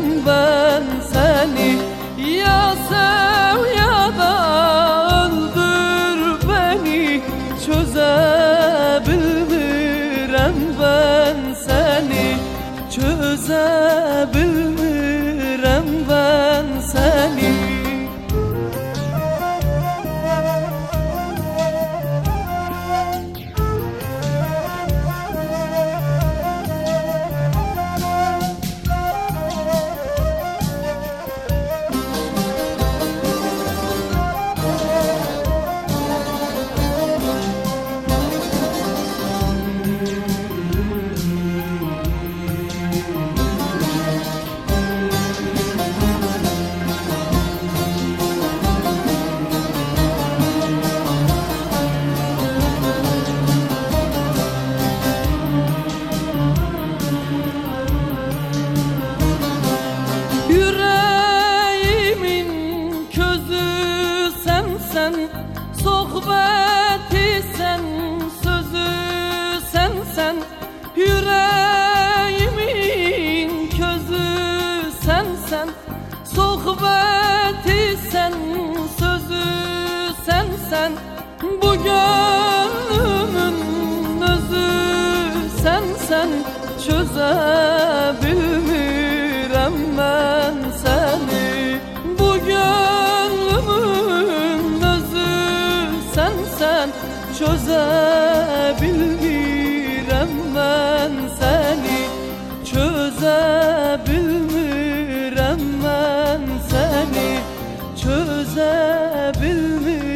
Sevdim ben seni ya sev ya da öldür beni. Çözebilmirem ben seni çözebilmirem. Sohbeti sen Sözü sen sen Yüreğimin közü sen sen Sohbeti sen Sözü sen sen Bu gönlümün özü sen sen Çözebilmirem Çözebilmirem ben seni Çözebilmirem ben seni Çözebilmirem